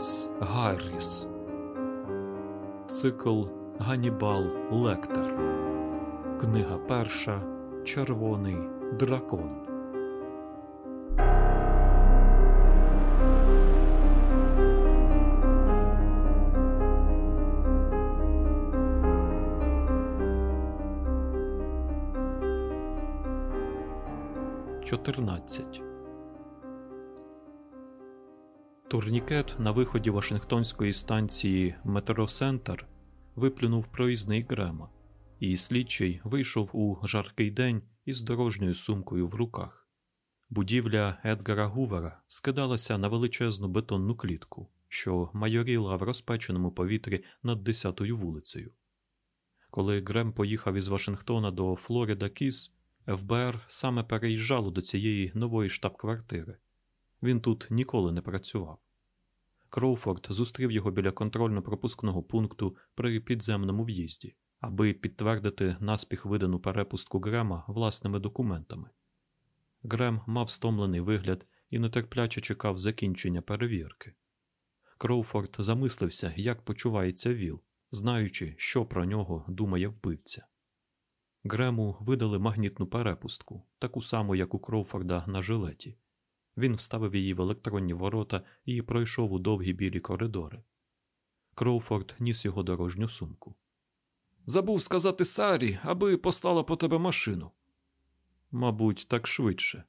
Томас Гарріс. Цикл Ганібал Лектор. Книга перша. Червоний дракон. Чотирнадцять. Турнікет на виході Вашингтонської станції Метросентр виплюнув проїзний Грема, і слідчий вийшов у жаркий день із дорожньою сумкою в руках. Будівля Едгара Гувера скидалася на величезну бетонну клітку, що майоріла в розпеченому повітрі над 10-ю вулицею. Коли Грем поїхав із Вашингтона до Флорида Кіс, ФБР саме переїжджало до цієї нової штаб-квартири. Він тут ніколи не працював. Кроуфорд зустрів його біля контрольно-пропускного пункту при підземному в'їзді, аби підтвердити наспіх видану перепустку Грема власними документами. Грем мав стомлений вигляд і нетерпляче чекав закінчення перевірки. Кроуфорд замислився, як почувається Віл, знаючи, що про нього думає вбивця. Грему видали магнітну перепустку, таку саму, як у Кроуфорда на жилеті. Він вставив її в електронні ворота і пройшов у довгі білі коридори. Кроуфорд ніс його дорожню сумку. Забув сказати Сарі, аби послала по тебе машину. Мабуть, так швидше.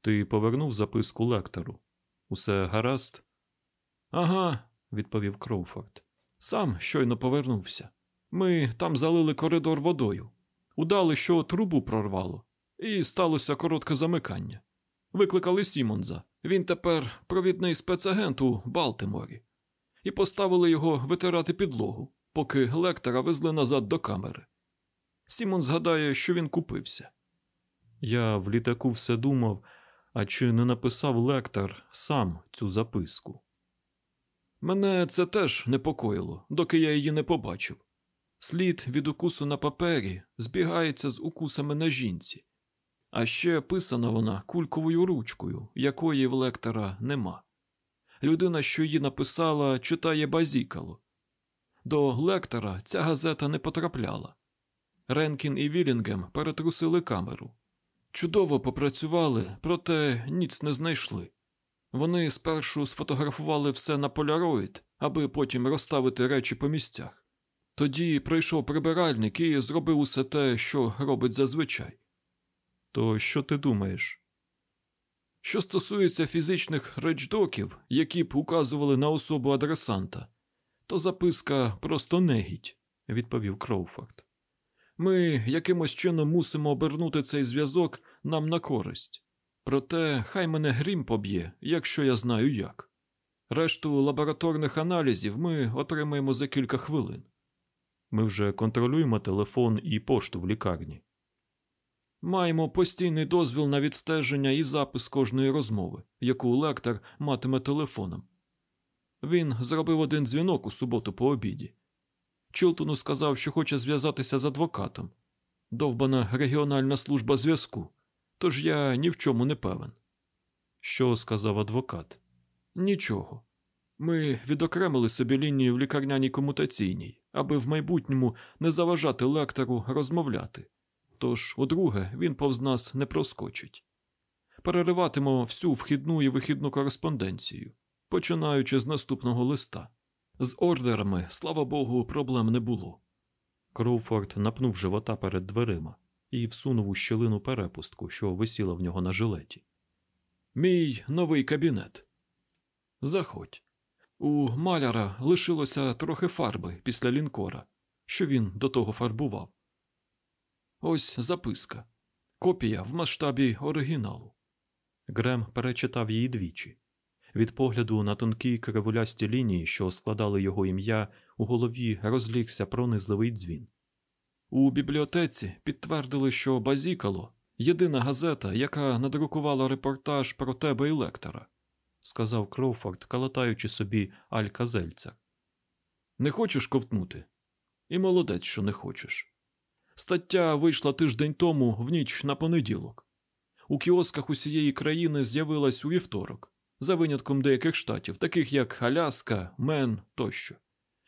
Ти повернув записку лектору. Усе гаразд? Ага, відповів Кроуфорд. Сам щойно повернувся. Ми там залили коридор водою, удали, що трубу прорвало, і сталося коротке замикання. Викликали Сімонза. Він тепер провідний спецагент у Балтиморі. І поставили його витирати підлогу, поки лектора везли назад до камери. Сімон згадає, що він купився. Я в літаку все думав, а чи не написав лектор сам цю записку? Мене це теж непокоїло, доки я її не побачив. Слід від укусу на папері збігається з укусами на жінці. А ще писана вона кульковою ручкою, якої в лектора нема. Людина, що її написала, читає базікало. До лектора ця газета не потрапляла. Ренкін і Вілінгем перетрусили камеру. Чудово попрацювали, проте ніц не знайшли. Вони спершу сфотографували все на поляроїд, аби потім розставити речі по місцях. Тоді прийшов прибиральник і зробив усе те, що робить зазвичай. То що ти думаєш? Що стосується фізичних речдоків, які б указували на особу адресанта, то записка просто негідь, відповів Кроуфорд. Ми якимось чином мусимо обернути цей зв'язок нам на користь. Проте хай мене грім поб'є, якщо я знаю як. Решту лабораторних аналізів ми отримаємо за кілька хвилин. Ми вже контролюємо телефон і пошту в лікарні. Маємо постійний дозвіл на відстеження і запис кожної розмови, яку лектор матиме телефоном. Він зробив один дзвінок у суботу по обіді. Чилтону сказав, що хоче зв'язатися з адвокатом. Довбана регіональна служба зв'язку, тож я ні в чому не певен. Що сказав адвокат? Нічого. Ми відокремили собі лінію в лікарняній комутаційній, аби в майбутньому не заважати лектору розмовляти. Тож, удруге, він повз нас не проскочить. Перериватимо всю вхідну і вихідну кореспонденцію, починаючи з наступного листа. З ордерами, слава Богу, проблем не було. Кроуфорд напнув живота перед дверима і всунув у щілину перепустку, що висіла в нього на жилеті. Мій новий кабінет. Заходь. У маляра лишилося трохи фарби після лінкора, що він до того фарбував. Ось записка. Копія в масштабі оригіналу. Грем перечитав її двічі. Від погляду на тонкі кривулясті лінії, що складали його ім'я, у голові розлігся пронизливий дзвін. У бібліотеці підтвердили, що Базікало єдина газета, яка надрукувала репортаж про тебе і лектора, сказав Кроуфорд, калатаючи собі Алька Зельця. Не хочеш ковтнути? І молодець, що не хочеш. Стаття вийшла тиждень тому в ніч на понеділок. У кіосках усієї країни з'явилась у вівторок, за винятком деяких штатів, таких як Аляска, Мен тощо.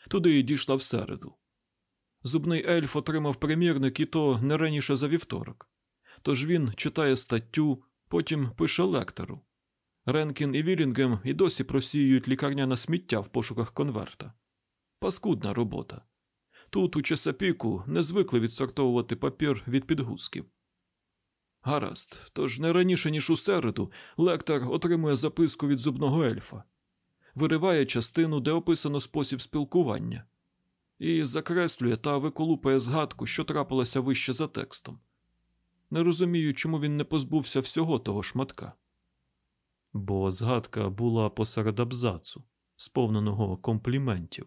Туди й дійшла всереду. Зубний ельф отримав примірник і то не раніше за вівторок. Тож він читає статтю, потім пише лектору. Ренкін і Вілінгем і досі просіюють лікарняне сміття в пошуках конверта. Паскудна робота. Тут, у Чесапіку, не звикли відсортовувати папір від підгузків. Гаразд, тож не раніше, ніж у середу, лектор отримує записку від зубного ельфа, вириває частину, де описано спосіб спілкування, і закреслює та виколупає згадку, що трапилася вище за текстом. Не розумію, чому він не позбувся всього того шматка. Бо згадка була посеред абзацу, сповненого компліментів,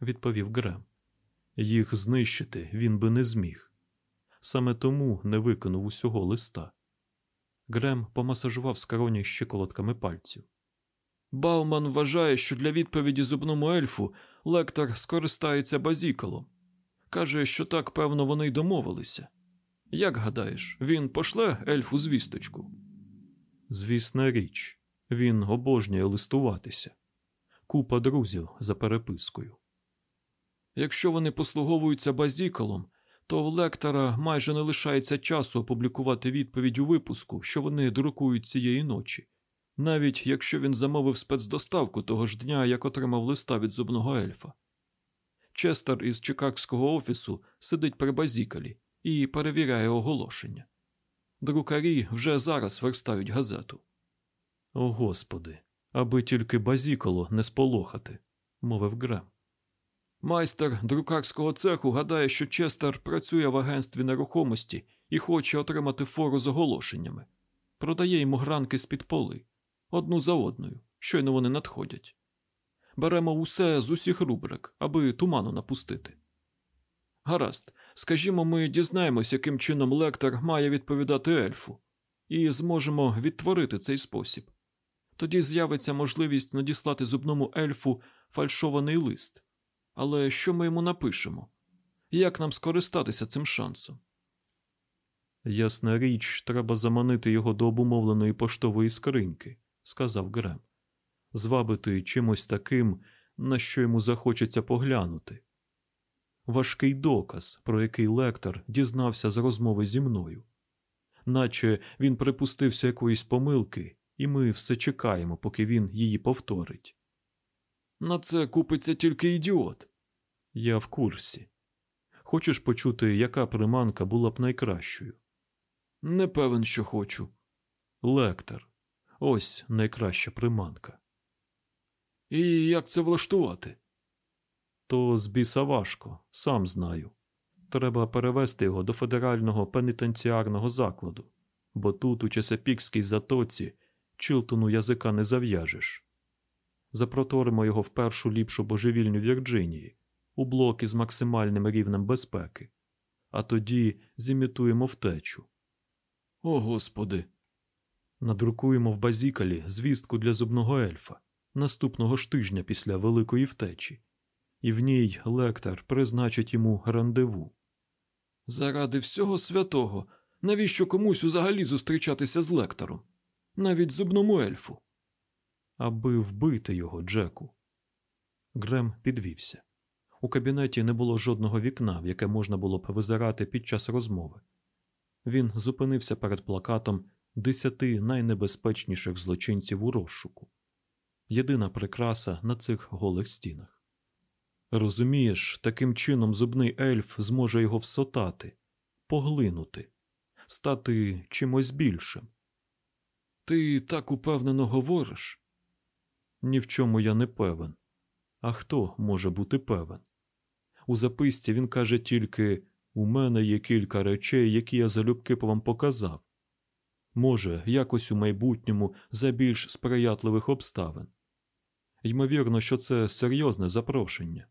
відповів Грем. Їх знищити він би не зміг. Саме тому не виконав усього листа. Грем помасажував скроні щиколотками пальців. Бауман вважає, що для відповіді зубному ельфу лектор скористається базікалом. Каже, що так, певно, вони й домовилися. Як гадаєш, він пошле ельфу звісточку? Звісна річ, він обожнює листуватися. Купа друзів за перепискою. Якщо вони послуговуються базікалом, то в лектора майже не лишається часу опублікувати відповідь у випуску, що вони друкують цієї ночі, навіть якщо він замовив спецдоставку того ж дня, як отримав листа від зубного ельфа. Честер із Чикагського офісу сидить при базікалі і перевіряє оголошення. Друкарі вже зараз верстають газету. О Господи, аби тільки базікало не сполохати, мовив Грем. Майстер друкарського цеху гадає, що Честер працює в агентстві нерухомості і хоче отримати фору з оголошеннями. Продає йому гранки з-під поли, одну за одною, щойно вони надходять. Беремо усе з усіх рубрик, аби туману напустити. Гаразд, скажімо, ми дізнаємось, яким чином лектор має відповідати ельфу, і зможемо відтворити цей спосіб. Тоді з'явиться можливість надіслати зубному ельфу фальшований лист. Але що ми йому напишемо? Як нам скористатися цим шансом? Ясна річ, треба заманити його до обумовленої поштової скриньки, сказав Грем, звабити чимось таким, на що йому захочеться поглянути. Важкий доказ, про який лектор дізнався з розмови зі мною, наче він припустився якоїсь помилки, і ми все чекаємо, поки він її повторить. На це купиться тільки ідіот. Я в курсі. Хочеш почути, яка приманка була б найкращою? Не певен, що хочу. Лектор. Ось найкраща приманка. І як це влаштувати? То з біса важко, сам знаю. Треба перевести його до федерального пенітенціарного закладу, бо тут, у Чесапікській затоці, Чилтону язика не зав'яжеш запроторимо його в першу ліпшу божевільню Вірджинії, у блоки з максимальним рівнем безпеки, а тоді зімітуємо втечу. О Господи! Надрукуємо в базікалі звістку для зубного ельфа наступного ж тижня після великої втечі, і в ній лектор призначить йому рандеву. Заради всього святого, навіщо комусь взагалі зустрічатися з лектором, навіть зубному ельфу аби вбити його, Джеку. Грем підвівся. У кабінеті не було жодного вікна, в яке можна було б визирати під час розмови. Він зупинився перед плакатом десяти найнебезпечніших злочинців у розшуку. Єдина прикраса на цих голих стінах. Розумієш, таким чином зубний ельф зможе його всотати, поглинути, стати чимось більшим. Ти так упевнено говориш. Ні в чому я не певен. А хто може бути певен? У записці він каже тільки у мене є кілька речей, які я залюбки б вам показав. Може, якось у майбутньому за більш сприятливих обставин. Ймовірно, що це серйозне запрошення.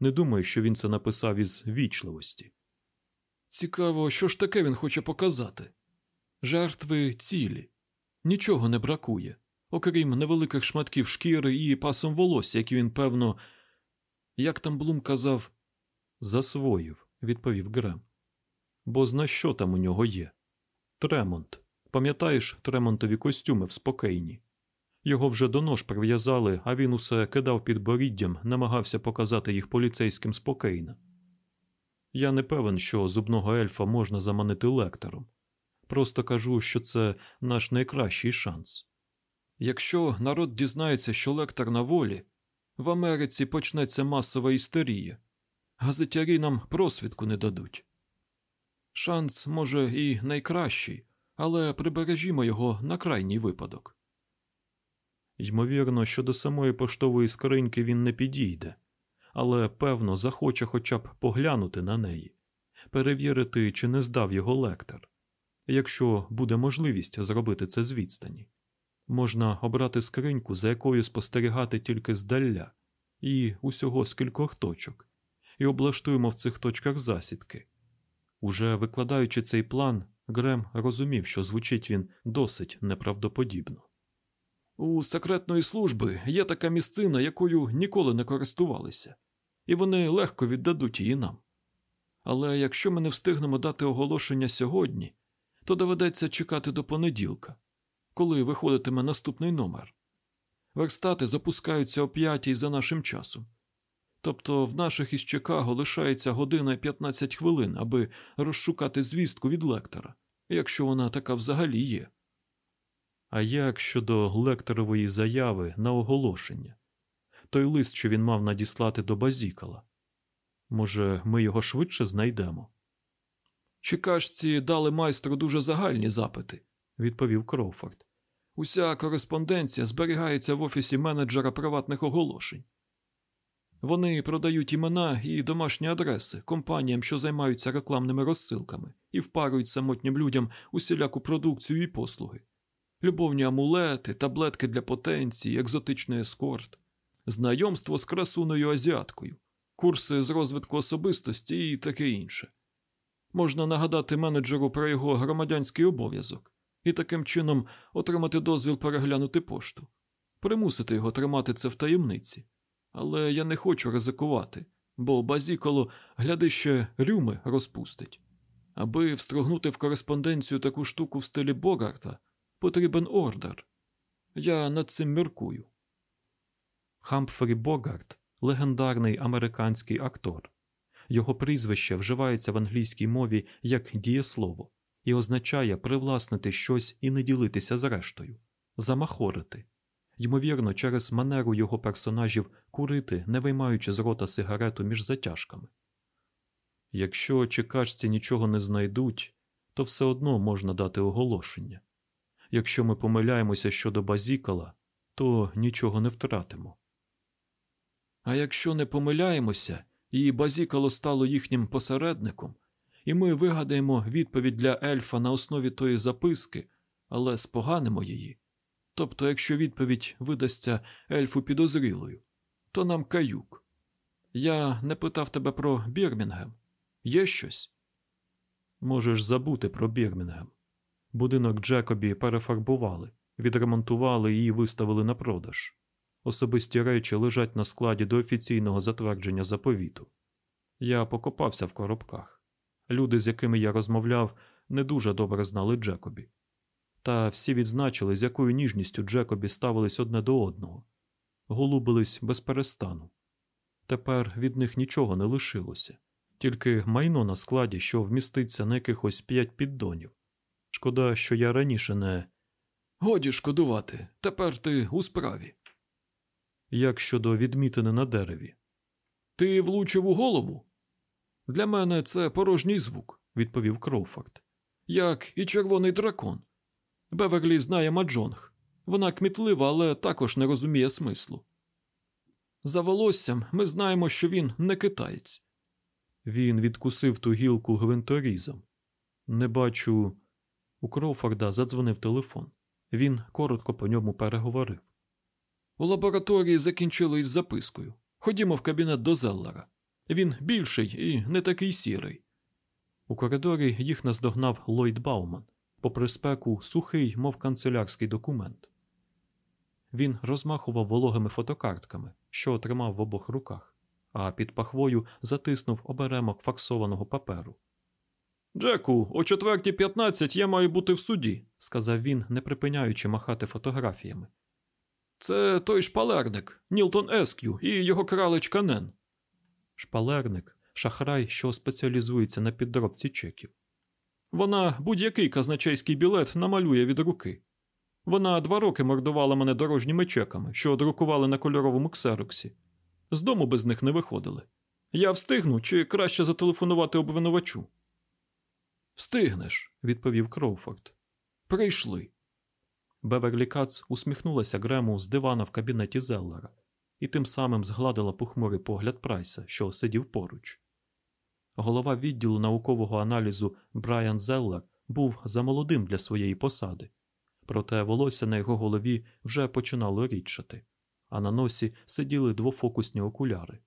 Не думаю, що він це написав із вічливості. Цікаво, що ж таке він хоче показати? Жертви цілі, нічого не бракує окрім невеликих шматків шкіри і пасом волосся, які він, певно, як там Блум казав, засвоїв, відповів Грем. Бо зна що там у нього є? Тремонт. Пам'ятаєш тремонтові костюми в спокійні? Його вже до нож прив'язали, а він усе кидав під боріддям, намагався показати їх поліцейським спокійно. Я не певен, що зубного ельфа можна заманити лектором. Просто кажу, що це наш найкращий шанс. Якщо народ дізнається, що лектор на волі, в Америці почнеться масова істерія. Газетярі нам просвідку не дадуть. Шанс, може, і найкращий, але прибережімо його на крайній випадок. Ймовірно, що до самої поштової скриньки він не підійде, але певно захоче хоча б поглянути на неї, перевірити, чи не здав його лектор, якщо буде можливість зробити це з відстані. Можна обрати скриньку, за якою спостерігати тільки здаля, і усього з кількох точок, і облаштуємо в цих точках засідки. Уже викладаючи цей план, Грем розумів, що звучить він досить неправдоподібно. У секретної служби є така місцина, якою ніколи не користувалися, і вони легко віддадуть її нам. Але якщо ми не встигнемо дати оголошення сьогодні, то доведеться чекати до понеділка, коли виходитиме наступний номер. Верстати запускаються о п'ятій за нашим часом. Тобто в наших із Чикаго лишається година і 15 хвилин, аби розшукати звістку від лектора, якщо вона така взагалі є. А як щодо лекторової заяви на оголошення? Той лист, що він мав надіслати до Базікала. Може, ми його швидше знайдемо? Чикашці дали майстру дуже загальні запити, відповів Кроуфорд. Уся кореспонденція зберігається в офісі менеджера приватних оголошень. Вони продають імена і домашні адреси компаніям, що займаються рекламними розсилками, і впарують самотнім людям усіляку продукцію і послуги, любовні амулети, таблетки для потенції, екзотичний ескорт, знайомство з красуною азіаткою, курси з розвитку особистості і таке інше. Можна нагадати менеджеру про його громадянський обов'язок і таким чином отримати дозвіл переглянути пошту, примусити його тримати це в таємниці. Але я не хочу ризикувати, бо базіколо, гляди ще рюми розпустить. Аби встругнути в кореспонденцію таку штуку в стилі Богарта, потрібен ордер. Я над цим міркую. Хамфрі Богарт легендарний американський актор. Його прізвище вживається в англійській мові як дієслово і означає привласнити щось і не ділитися з рештою, замахорити. Ймовірно, через манеру його персонажів курити, не виймаючи з рота сигарету між затяжками. Якщо чекачці нічого не знайдуть, то все одно можна дати оголошення. Якщо ми помиляємося щодо базікала, то нічого не втратимо. А якщо не помиляємося, і базікало стало їхнім посередником, і ми вигадаємо відповідь для ельфа на основі тої записки, але споганимо її. Тобто, якщо відповідь видасться ельфу підозрілою, то нам каюк. Я не питав тебе про Бірмінгем. Є щось? Можеш забути про Бірмінгем. Будинок Джекобі перефарбували, відремонтували і виставили на продаж. Особисті речі лежать на складі до офіційного затвердження заповіту. Я покопався в коробках. Люди, з якими я розмовляв, не дуже добре знали Джекобі. Та всі відзначили, з якою ніжністю Джекобі ставились одне до одного, голубились без перестану. Тепер від них нічого не лишилося, тільки майно на складі, що вміститься на якихось п'ять піддонів. Шкода, що я раніше не. Годі шкодувати, тепер ти у справі. Як щодо відмітини на дереві. Ти влучив у голову? Для мене це порожній звук, відповів Кроуфорд. Як і червоний дракон. Беверлі знає Маджонг. Вона кмітлива, але також не розуміє смислу. За волоссям ми знаємо, що він не китаєць. Він відкусив ту гілку гвинторізом. Не бачу. У Кроуфорда задзвонив телефон. Він коротко по ньому переговорив. У лабораторії закінчили із запискою. Ходімо в кабінет до Зеллера. Він більший і не такий сірий. У коридорі їх наздогнав Ллойд Бауман, попри спеку сухий, мов канцелярський документ. Він розмахував вологими фотокартками, що тримав в обох руках, а під пахвою затиснув оберемок факсованого паперу. Джеку, о четвертій п'ятнадцять я маю бути в суді, сказав він, не припиняючи махати фотографіями. Це той шпалерник, Нілтон Ескю і його кралечка Нен. Шпалерник шахрай, що спеціалізується на підробці чеків. Вона будь-який казначейський білет намалює від руки. Вона два роки мордувала мене дорожніми чеками, що друкували на кольоровому ксероксі. З дому без них не виходили. Я встигну чи краще зателефонувати обвинувачу? Встигнеш, відповів Кроуфорд. Прийшли. Беверлі Кац усміхнулася Грему з дивана в кабінеті Зеллера і тим самим згладила похмурий погляд Прайса, що сидів поруч. Голова відділу наукового аналізу Брайан Зеллер був замолодим для своєї посади, проте волосся на його голові вже починало рідшати, а на носі сиділи двофокусні окуляри.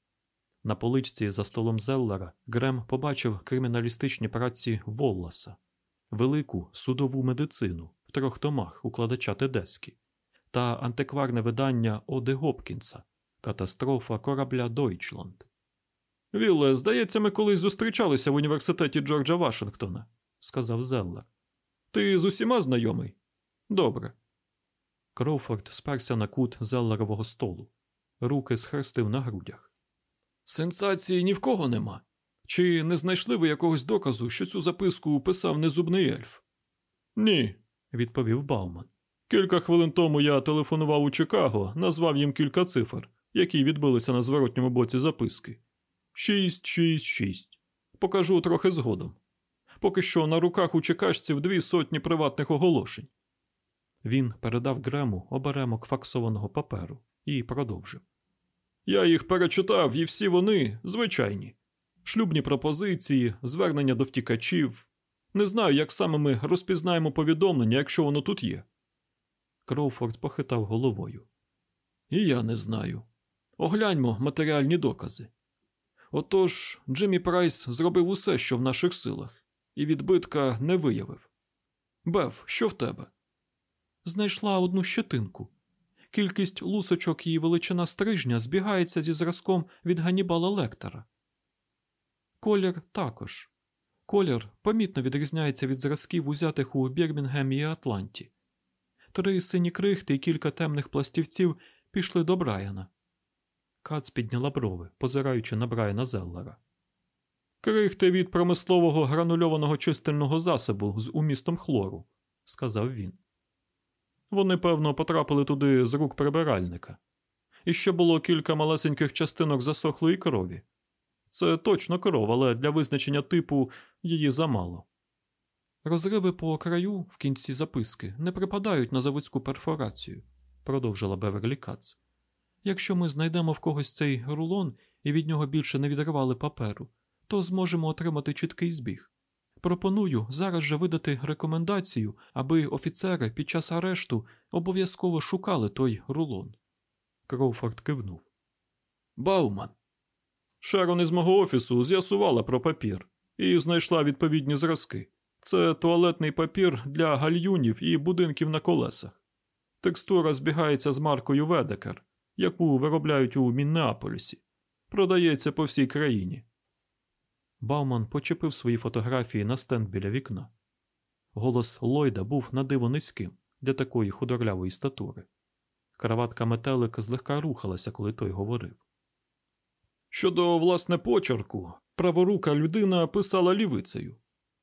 На поличці за столом Зеллера Грем побачив криміналістичні праці Волласа, велику судову медицину в трьох томах укладача Тедескі та антикварне видання Оде Гопкінса Катастрофа корабля Дойчланд. Вілле, здається, ми колись зустрічалися в університеті Джорджа Вашингтона, сказав Зеллер. Ти з усіма знайомий? Добре. Кроуфорд сперся на кут Зеллерового столу, руки схрестив на грудях. Сенсації ні в кого нема. Чи не знайшли ви якогось доказу, що цю записку писав незубний ельф? Ні, відповів Бауман. Кілька хвилин тому я телефонував у Чикаго, назвав їм кілька цифр, які відбилися на зворотньому боці записки. Шість, шість, шість. Покажу трохи згодом. Поки що на руках у чекашців дві сотні приватних оголошень. Він передав Грему оберемок факсованого паперу і продовжив. Я їх перечитав, і всі вони звичайні. Шлюбні пропозиції, звернення до втікачів. Не знаю, як саме ми розпізнаємо повідомлення, якщо воно тут є. Кроуфорд похитав головою. І я не знаю. Огляньмо матеріальні докази. Отож, Джиммі Прайс зробив усе, що в наших силах, і відбитка не виявив. Бев, що в тебе? Знайшла одну щетинку. Кількість лусочок і величина стрижня збігається зі зразком від Ганібала Лектора. Колір також. Колір помітно відрізняється від зразків, узятих у Бірмінгемі і Атланті. Три сині крихти і кілька темних пластівців пішли до Брайана. Кац підняла брови, позираючи на Брайана Зеллера. Крихти від промислового гранульованого чистильного засобу з умістом хлору, сказав він. Вони, певно, потрапили туди з рук прибиральника. І ще було кілька малесеньких частинок засохлої крові. Це точно кров, але для визначення типу її замало. Розриви по краю в кінці записки не припадають на заводську перфорацію, продовжила Беверлі Кац. Якщо ми знайдемо в когось цей рулон і від нього більше не відривали паперу, то зможемо отримати чіткий збіг. Пропоную зараз же видати рекомендацію, аби офіцери під час арешту обов'язково шукали той рулон. Кроуфорд кивнув. Бауман. Шерон із мого офісу з'ясувала про папір і знайшла відповідні зразки. Це туалетний папір для гальюнів і будинків на колесах. Текстура збігається з маркою Ведекер, яку виробляють у Міннеаполісі. Продається по всій країні. Бауман почепив свої фотографії на стенд біля вікна. Голос Ллойда був надиво низьким для такої худорлявої статури. Краватка метелик злегка рухалася, коли той говорив. Щодо власне почерку, праворука людина писала лівицею,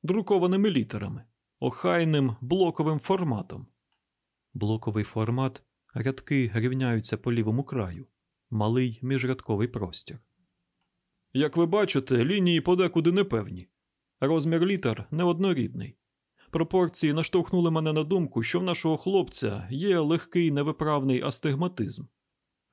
друкованими літерами, охайним блоковим форматом. Блоковий формат рядки рівняються по лівому краю, малий міжрядковий простір. Як ви бачите, лінії подекуди непевні. Розмір літер неоднорідний. Пропорції наштовхнули мене на думку, що в нашого хлопця є легкий невиправний астигматизм.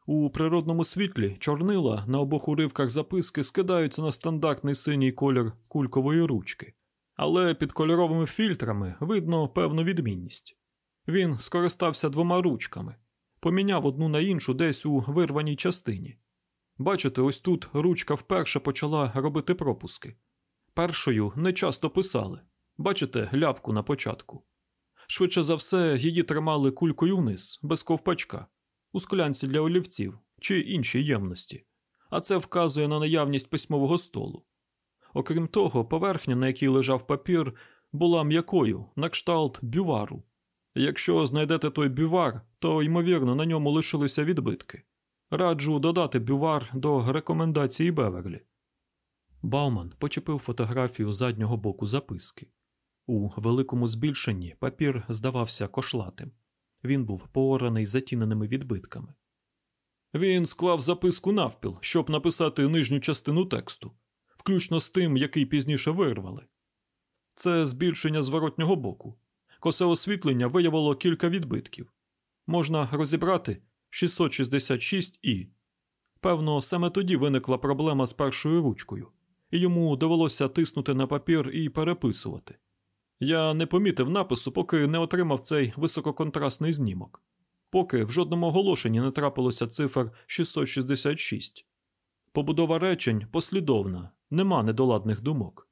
У природному світлі чорнила на обох уривках записки скидаються на стандартний синій колір кулькової ручки, але під кольоровими фільтрами видно певну відмінність. Він скористався двома ручками, поміняв одну на іншу десь у вирваній частині. Бачите, ось тут ручка вперше почала робити пропуски. Першою не часто писали. Бачите, ляпку на початку. Швидше за все, її тримали кулькою вниз, без ковпачка, у склянці для олівців чи іншій ємності, а це вказує на наявність письмового столу. Окрім того, поверхня, на якій лежав папір, була м'якою, на кшталт бювару. Якщо знайдете той бювар, то, ймовірно, на ньому лишилися відбитки. Раджу додати бювар до рекомендації Беверлі. Бауман почепив фотографію заднього боку записки. У великому збільшенні папір здавався кошлатим. Він був поораний затіненими відбитками. Він склав записку навпіл, щоб написати нижню частину тексту, включно з тим, який пізніше вирвали. Це збільшення зворотнього боку. Косе освітлення виявило кілька відбитків. Можна розібрати 666 і. Певно, саме тоді виникла проблема з першою ручкою, і йому довелося тиснути на папір і переписувати. Я не помітив напису, поки не отримав цей висококонтрастний знімок, поки в жодному оголошенні не трапилося цифр 666. Побудова речень послідовна, нема недоладних думок.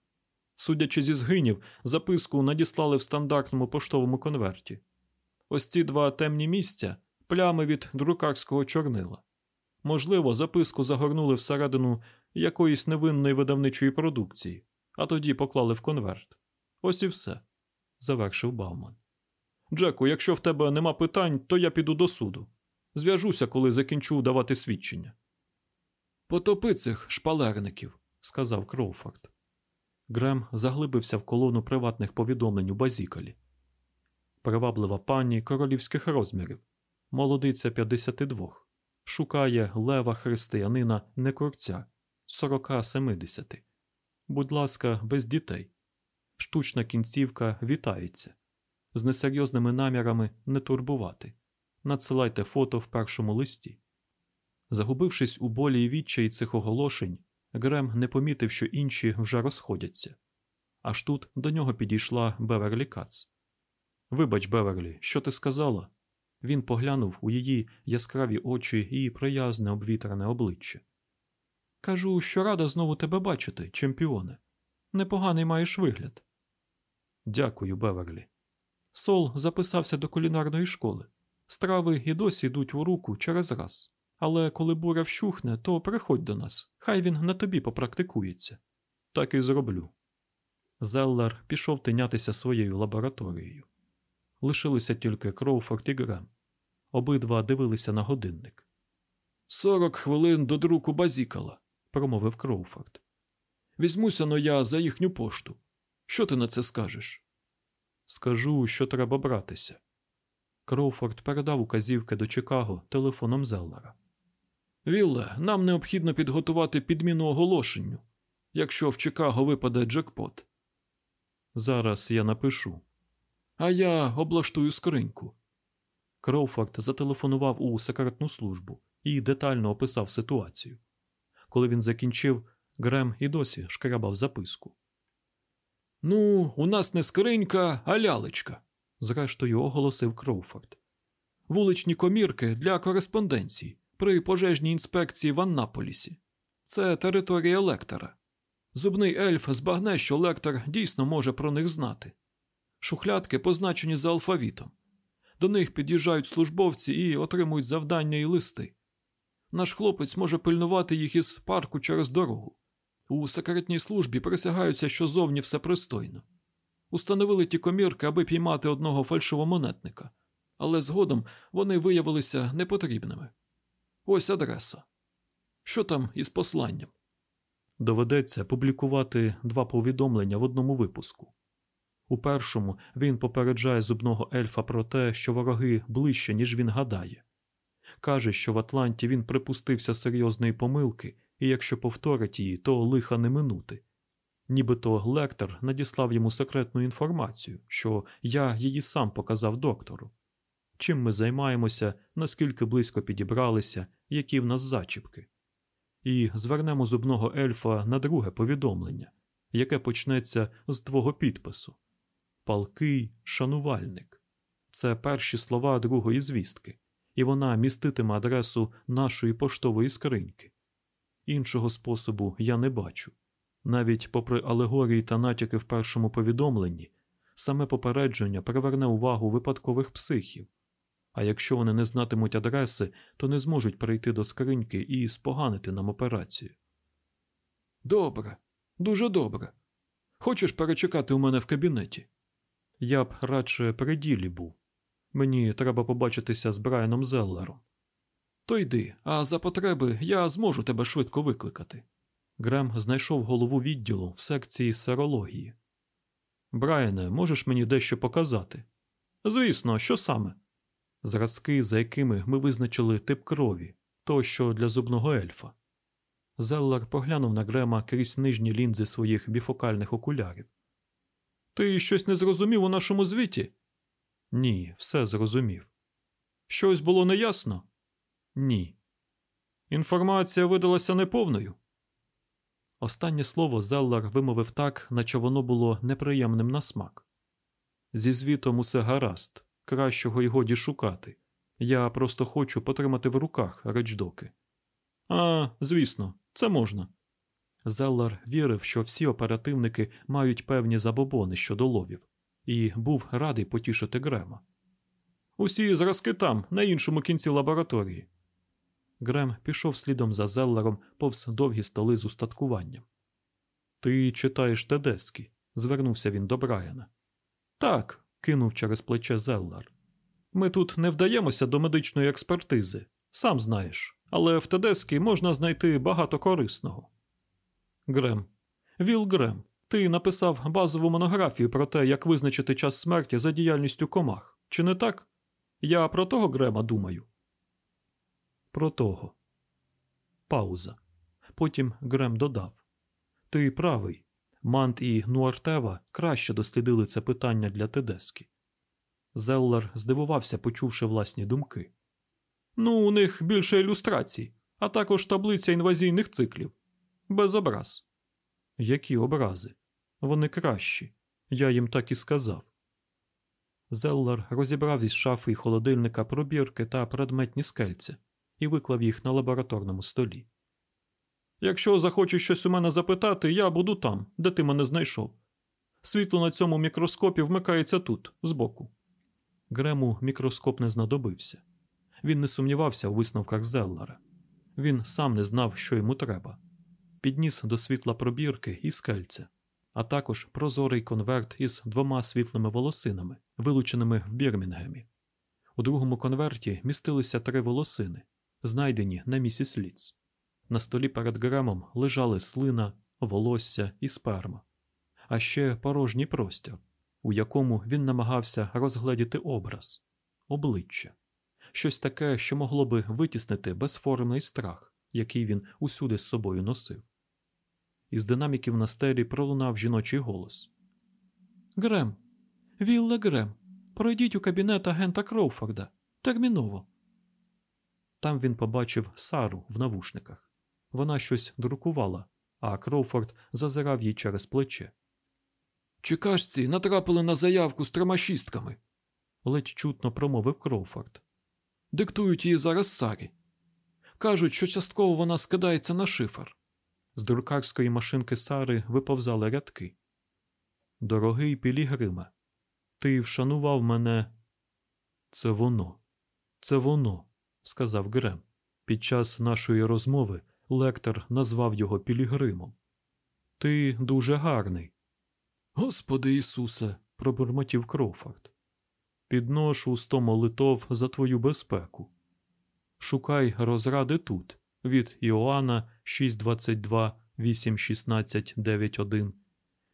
Судячи зі згинів, записку надіслали в стандартному поштовому конверті. Ось ці два темні місця плями від друкарського чорнила. Можливо, записку загорнули всередину якоїсь невинної видавничої продукції, а тоді поклали в конверт. Ось і все, завершив Бауман. Джеку, якщо в тебе нема питань, то я піду до суду. Зв'яжуся, коли закінчу давати свідчення. Потопи цих шпалерників, сказав Кроуфорд. Грем заглибився в колону приватних повідомлень у базікалі. Приваблива пані королівських розмірів, молодиця 52, шукає лева християнина не курця 40-70. Будь ласка, без дітей. Штучна кінцівка вітається. З несерйозними намірами не турбувати. Надсилайте фото в першому листі. Загубившись у болі і відчаї цих оголошень, Грем не помітив, що інші вже розходяться. Аж тут до нього підійшла Беверлі Кац. Вибач, Беверлі, що ти сказала? Він поглянув у її яскраві очі і приязне обвітрене обличчя. Кажу, що рада знову тебе бачити, чемпіоне. Непоганий маєш вигляд. Дякую, Беверлі. Сол записався до кулінарної школи. Страви і досі йдуть у руку через раз. Але коли буря вщухне, то приходь до нас. Хай він на тобі попрактикується. Так і зроблю. Зеллер пішов тинятися своєю лабораторією. Лишилися тільки Кроуфорд і Грем. Обидва дивилися на годинник. Сорок хвилин до друку базікала, промовив Кроуфорд. Візьмуся но я за їхню пошту. Що ти на це скажеш? Скажу, що треба братися. Кроуфорд передав указівки до Чикаго телефоном Зеллера. Вілле, нам необхідно підготувати підміну оголошенню, якщо в Чикаго випаде джекпот. Зараз я напишу. А я облаштую скриньку. Кроуфорд зателефонував у секретну службу і детально описав ситуацію. Коли він закінчив, Грем і досі шкрябав записку. Ну, у нас не скринька, а лялечка, зрештою оголосив Кроуфорд. Вуличні комірки для кореспонденції при пожежній інспекції в Аннаполісі. Це територія лектора. Зубний ельф збагне, що лектор дійсно може про них знати. Шухлядки позначені за алфавітом. До них під'їжджають службовці і отримують завдання і листи. Наш хлопець може пильнувати їх із парку через дорогу. У секретній службі присягаються, що зовні все пристойно. Установили ті комірки, аби піймати одного фальшивомонетника, але згодом вони виявилися непотрібними. Ось адреса. Що там із посланням? Доведеться публікувати два повідомлення в одному випуску. У першому він попереджає зубного ельфа про те, що вороги ближче, ніж він гадає. Каже, що в Атланті він припустився серйозної помилки, і якщо повторить її, то лиха не минути. Нібито лектор надіслав йому секретну інформацію, що я її сам показав доктору. Чим ми займаємося, наскільки близько підібралися, які в нас зачіпки. І звернемо зубного ельфа на друге повідомлення, яке почнеться з твого підпису. Палкий шанувальник. Це перші слова другої звістки, і вона міститиме адресу нашої поштової скриньки. Іншого способу я не бачу. Навіть попри алегорії та натяки в першому повідомленні, саме попередження приверне увагу випадкових психів, а якщо вони не знатимуть адреси, то не зможуть прийти до скриньки і споганити нам операцію. Добре, дуже добре. Хочеш перечекати у мене в кабінеті? Я б радше при ділі був. Мені треба побачитися з Брайаном Зеллером. То йди, а за потреби я зможу тебе швидко викликати. Грем знайшов голову відділу в секції серології. Брайане, можеш мені дещо показати? Звісно, що саме? Зразки, за якими ми визначили тип крові, то що для зубного ельфа. Зеллер поглянув на Грема крізь нижні лінзи своїх біфокальних окулярів. Ти щось не зрозумів у нашому звіті? Ні, все зрозумів. Щось було неясно? Ні. Інформація видалася неповною. Останнє слово Зеллар вимовив так, наче воно було неприємним на смак. Зі звітом усе гаразд, кращого й годі шукати. Я просто хочу потримати в руках речдоки. А, звісно, це можна. Зеллар вірив, що всі оперативники мають певні забобони щодо ловів, і був радий потішити Грема. Усі зразки там, на іншому кінці лабораторії. Грем пішов слідом за Зеллером повз довгі столи з устаткуванням. Ти читаєш Тедескі? звернувся він до Брайана. Так, кинув через плече Зеллар. Ми тут не вдаємося до медичної експертизи, сам знаєш, але в Тедескі можна знайти багато корисного. Грем. Віл Грем, ти написав базову монографію про те, як визначити час смерті за діяльністю комах. Чи не так? Я про того Грема думаю. Про того. Пауза. Потім Грем додав: Ти правий. Мант і Нуартева краще дослідили це питання для Тедески. Зеллер здивувався, почувши власні думки. Ну, у них більше ілюстрацій, а також таблиця інвазійних циклів. Без образ. Які образи? Вони кращі. Я їм так і сказав. Зеллер розібрав із шафи й холодильника пробірки та предметні скельця і виклав їх на лабораторному столі. Якщо захочеш щось у мене запитати, я буду там, де ти мене знайшов. Світло на цьому мікроскопі вмикається тут, збоку. Грему мікроскоп не знадобився. Він не сумнівався у висновках Зеллера. Він сам не знав, що йому треба. Підніс до світла пробірки і скельця, а також прозорий конверт із двома світлими волосинами, вилученими в Бірмінгемі. У другому конверті містилися три волосини, знайдені на місіс Ліц. На столі перед Гремом лежали слина, волосся і сперма, а ще порожній простір, у якому він намагався розгледіти образ, обличчя, щось таке, що могло би витіснити безформний страх, який він усюди з собою носив. Із динаміків на стелі пролунав жіночий голос Грем, Вілле Грем, пройдіть у кабінет агента Кроуфорда. Терміново. Там він побачив Сару в навушниках. Вона щось друкувала, а Кроуфорд зазирав їй через плече. Чекашці натрапили на заявку з трьома шістками, ледь чутно промовив Кроуфорд. Диктують її зараз Сарі. Кажуть, що частково вона скидається на шифр. З друкарської машинки Сари виповзали рядки. Дорогий Пілігриме, ти вшанував мене. Це воно, це воно, сказав Грем. Під час нашої розмови лектор назвав його Пілігримом. Ти дуже гарний. Господи Ісусе, пробурмотів Кроуфорд. Підношу сто молитов за твою безпеку. Шукай розради тут, від Іоанна 6.22, 8.16, 9.1,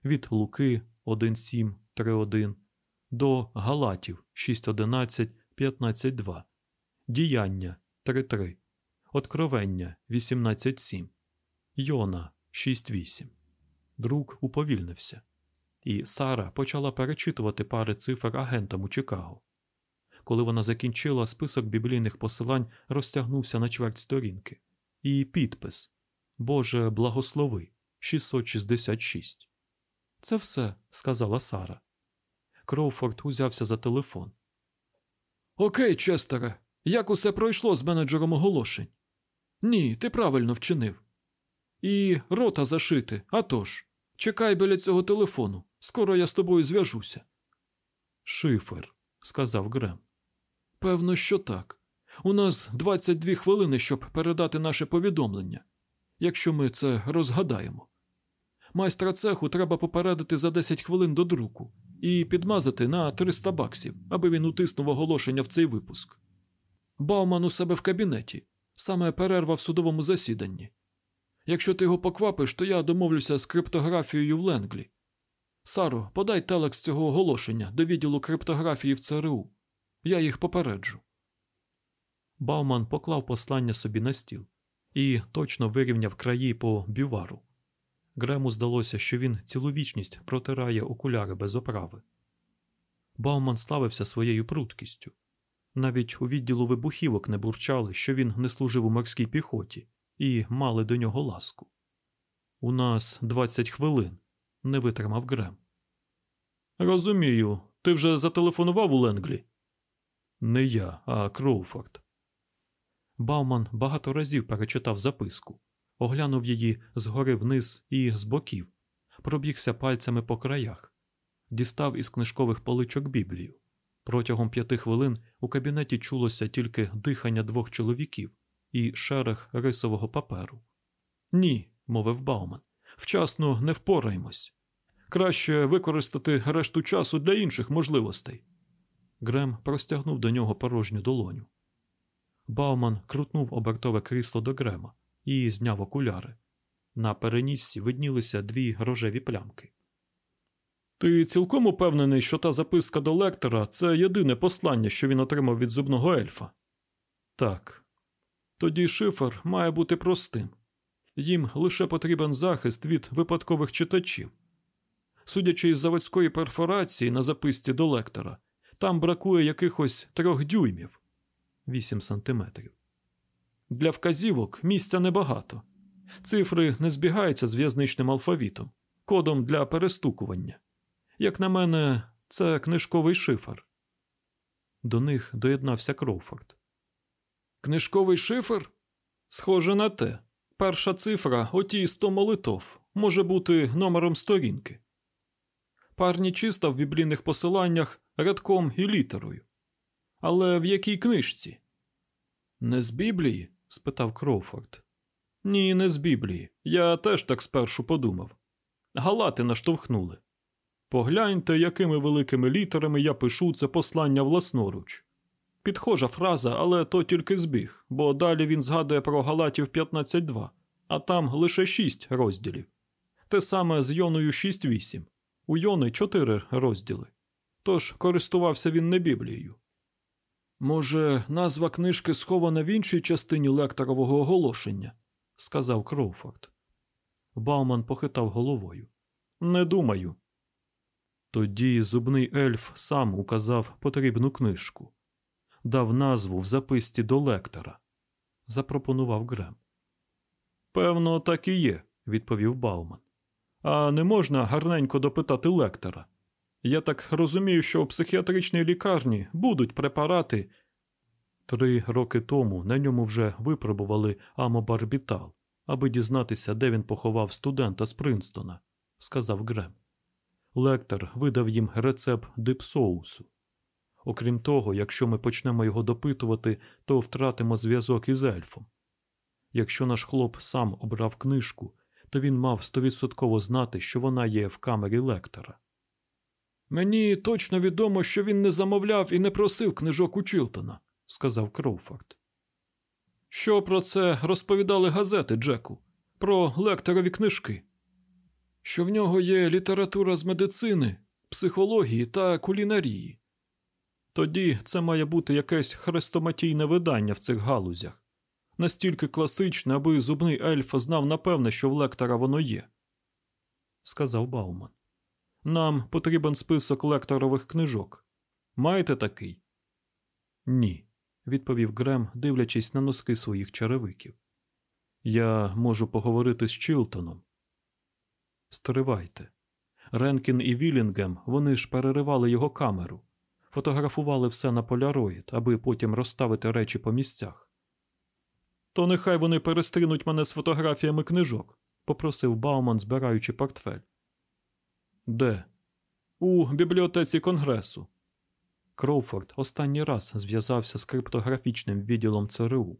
від Луки 1.7, 3.1, до Галатів 6.11, 15.2, Діяння 3.3, Откровення 18.7, Йона 6.8. Друк уповільнився, і Сара почала перечитувати пари цифр агентам у Чикаго. Коли вона закінчила, список біблійних посилань розтягнувся на чверть сторінки, і підпис Боже, благослови 666. Це все, сказала Сара. Кроуфорд узявся за телефон. Окей, Честере, як усе пройшло з менеджером оголошень? Ні, ти правильно вчинив. І рота зашити, а тож, Чекай біля цього телефону. Скоро я з тобою зв'яжуся. Шифер, сказав Грем. Певно, що так. У нас 22 хвилини, щоб передати наше повідомлення, якщо ми це розгадаємо. Майстра цеху треба попередити за 10 хвилин до друку, і підмазати на 300 баксів, аби він утиснув оголошення в цей випуск. Бауман у себе в кабінеті, саме перерва в судовому засіданні. Якщо ти його поквапиш, то я домовлюся з криптографією в Ленглі. Саро, подай телекс цього оголошення до відділу криптографії в ЦРУ. Я їх попереджу. Бауман поклав послання собі на стіл і точно вирівняв краї по бювару. Грему здалося, що він цілу вічність протирає окуляри без оправи. Бауман славився своєю пруткістю. Навіть у відділу вибухівок не бурчали, що він не служив у морській піхоті, і мали до нього ласку. У нас 20 хвилин, не витримав Грем. Розумію, ти вже зателефонував у Ленглі? Не я, а Кроуфорд. Бауман багато разів перечитав записку, оглянув її згори вниз і з боків, пробігся пальцями по краях, дістав із книжкових поличок Біблію. Протягом п'яти хвилин у кабінеті чулося тільки дихання двох чоловіків і шерех рисового паперу. Ні, мовив Бауман, вчасно не впораємось. Краще використати решту часу для інших можливостей. Грем простягнув до нього порожню долоню. Бауман крутнув обертове крісло до Грема і зняв окуляри. На перенісці виднілися дві рожеві плямки. Ти цілком упевнений, що та записка до лектора це єдине послання, що він отримав від зубного ельфа? Так. Тоді шифр має бути простим. Їм лише потрібен захист від випадкових читачів. Судячи із заводської перфорації на записці до лектора, там бракує якихось трьох дюймів 8 сантиметрів. Для вказівок місця небагато. Цифри не збігаються з в'язничним алфавітом, кодом для перестукування. Як на мене, це книжковий шифр. До них доєднався Кроуфорд. Книжковий шифр? Схоже на те. Перша цифра оті 100 молитов може бути номером сторінки. Парні чиста в біблійних посиланнях рядком і літерою. Але в якій книжці? Не з Біблії? спитав Кроуфорд. Ні, не з Біблії. Я теж так спершу подумав. Галати наштовхнули. Погляньте, якими великими літерами я пишу це послання власноруч. Підхожа фраза, але то тільки збіг, бо далі він згадує про Галатів 15.2, а там лише шість розділів. Те саме з Йоною 6.8. У Йони чотири розділи. Тож користувався він не Біблією. Може, назва книжки схована в іншій частині лекторового оголошення, сказав Кроуфорд. Бауман похитав головою. Не думаю. Тоді зубний ельф сам указав потрібну книжку, дав назву в записці до лектора, запропонував Грем. Певно, так і є, відповів Бауман. А не можна гарненько допитати лектора. Я так розумію, що у психіатричній лікарні будуть препарати. Три роки тому на ньому вже випробували амобарбітал, аби дізнатися, де він поховав студента з Принстона, сказав Грем. Лектор видав їм рецепт дипсоусу. Окрім того, якщо ми почнемо його допитувати, то втратимо зв'язок із ельфом. Якщо наш хлоп сам обрав книжку, то він мав стовідсотково знати, що вона є в камері лектора. Мені точно відомо, що він не замовляв і не просив книжок у Чилтона, сказав Кроуфорд. Що про це розповідали газети Джеку? Про лекторові книжки? Що в нього є література з медицини, психології та кулінарії. Тоді це має бути якесь хрестоматійне видання в цих галузях, настільки класичне, аби зубний ельф знав напевне, що в лектора воно є, сказав Бауман. Нам потрібен список лекторових книжок. Маєте такий? Ні, відповів Грем, дивлячись на носки своїх черевиків. Я можу поговорити з Чилтоном. Стривайте. Ренкін і Вілінгем вони ж переривали його камеру, фотографували все на поляроїд, аби потім розставити речі по місцях. То нехай вони перестрінуть мене з фотографіями книжок, попросив Бауман, збираючи портфель. Де? У бібліотеці Конгресу. Кроуфорд останній раз зв'язався з криптографічним відділом ЦРУ.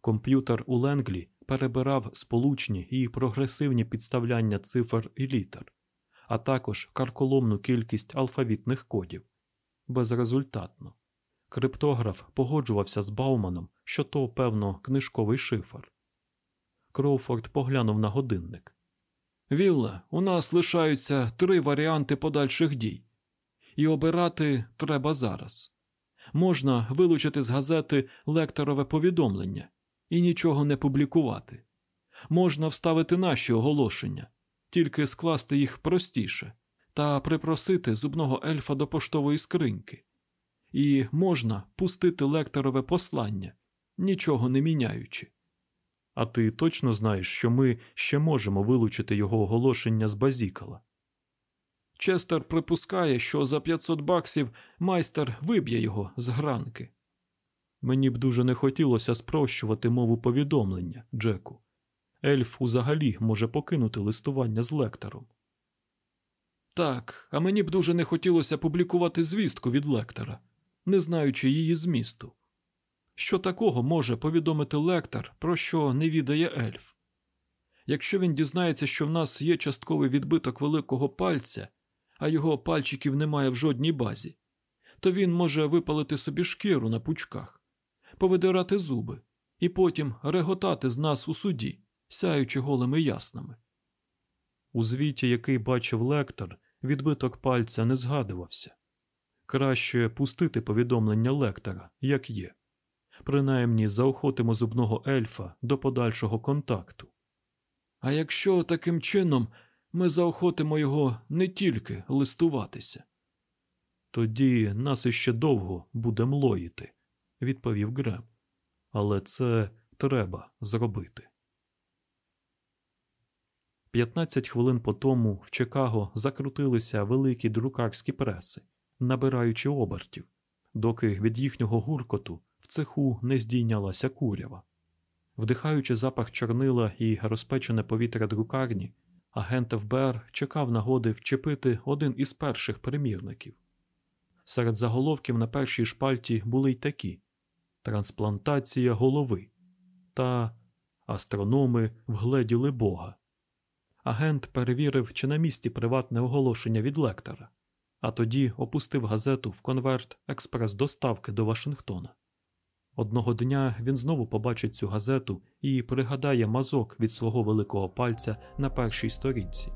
Комп'ютер у Ленглі перебирав сполучні і прогресивні підставляння цифр і літер, а також карколомну кількість алфавітних кодів. Безрезультатно. Криптограф погоджувався з Бауманом, що то, певно, книжковий шифр. Кроуфорд поглянув на годинник. Вілле, у нас лишаються три варіанти подальших дій, і обирати треба зараз. Можна вилучити з газети лекторове повідомлення і нічого не публікувати. Можна вставити наші оголошення, тільки скласти їх простіше та припросити зубного ельфа до поштової скриньки. І можна пустити лекторове послання, нічого не міняючи. А ти точно знаєш, що ми ще можемо вилучити його оголошення з базікала? Честер припускає, що за 500 баксів майстер виб'є його з гранки. Мені б дуже не хотілося спрощувати мову повідомлення, Джеку. Ельф узагалі може покинути листування з лектором. Так, а мені б дуже не хотілося публікувати звістку від лектора, не знаючи її змісту. Що такого може повідомити лектор, про що не відає ельф? Якщо він дізнається, що в нас є частковий відбиток великого пальця, а його пальчиків немає в жодній базі, то він може випалити собі шкіру на пучках, повидирати зуби і потім реготати з нас у суді, сяючи голими яснами. У звіті, який бачив лектор, відбиток пальця не згадувався. Краще пустити повідомлення лектора, як є. Принаймні заохотимо зубного ельфа до подальшого контакту. А якщо таким чином ми заохотимо його не тільки листуватися. Тоді нас іще довго буде млоїти, відповів Грем. Але це треба зробити. 15 хвилин по тому в Чикаго закрутилися великі друкарські преси, набираючи обертів, доки від їхнього гуркоту цеху не здійнялася курява. Вдихаючи запах чорнила і розпечене повітря друкарні, агент ФБР чекав нагоди вчепити один із перших примірників. Серед заголовків на першій шпальті були й такі: Трансплантація голови та Астрономи вгледіли Бога. Агент перевірив, чи на місці приватне оголошення від лектора, а тоді опустив газету в конверт експрес-доставки до Вашингтона. Одного дня він знову побачить цю газету і пригадає мазок від свого великого пальця на першій сторінці.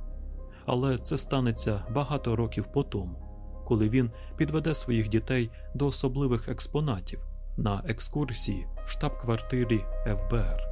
Але це станеться багато років по тому, коли він підведе своїх дітей до особливих експонатів на екскурсії в штаб-квартирі ФБР.